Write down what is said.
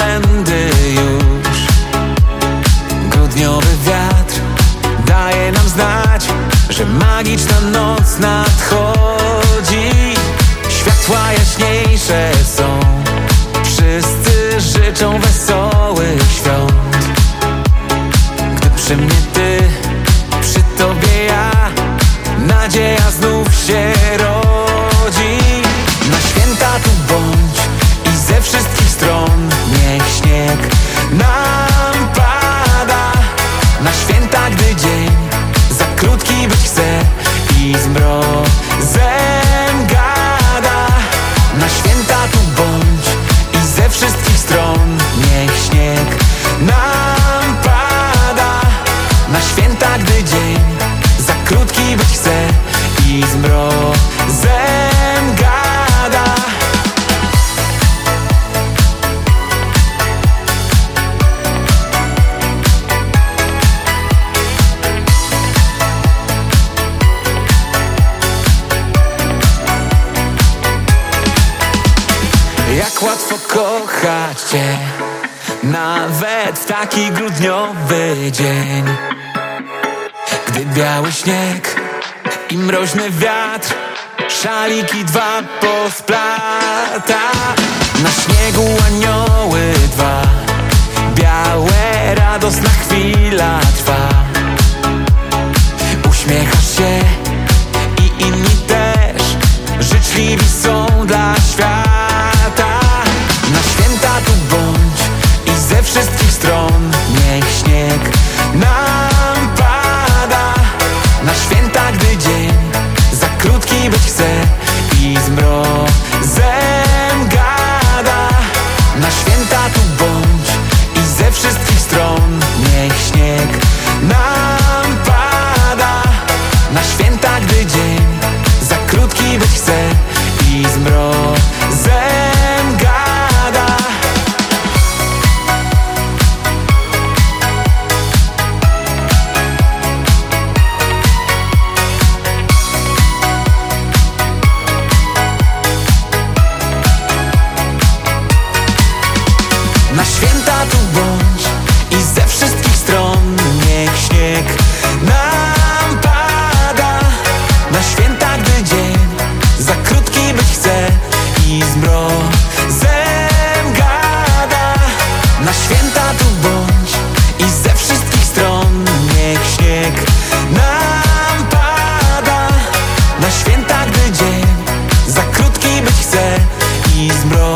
kolędy już. Grudniowy wiatr daje nam znać Że magiczna noc nadchodzi. Światła jaśniejsze są. Wszyscy życzą wesołych świąt. Gdy przy mnie ty, przy tobie ja Nadzieja znów się rodzi I gada. Na święta tu bądź i ze wszystkich stron Jak łatwo kochać Cię Nawet w taki grudniowy dzień. Gdy biały śnieg i mroźny wiatr Szaliki dwa posplata. Na śniegu anioły i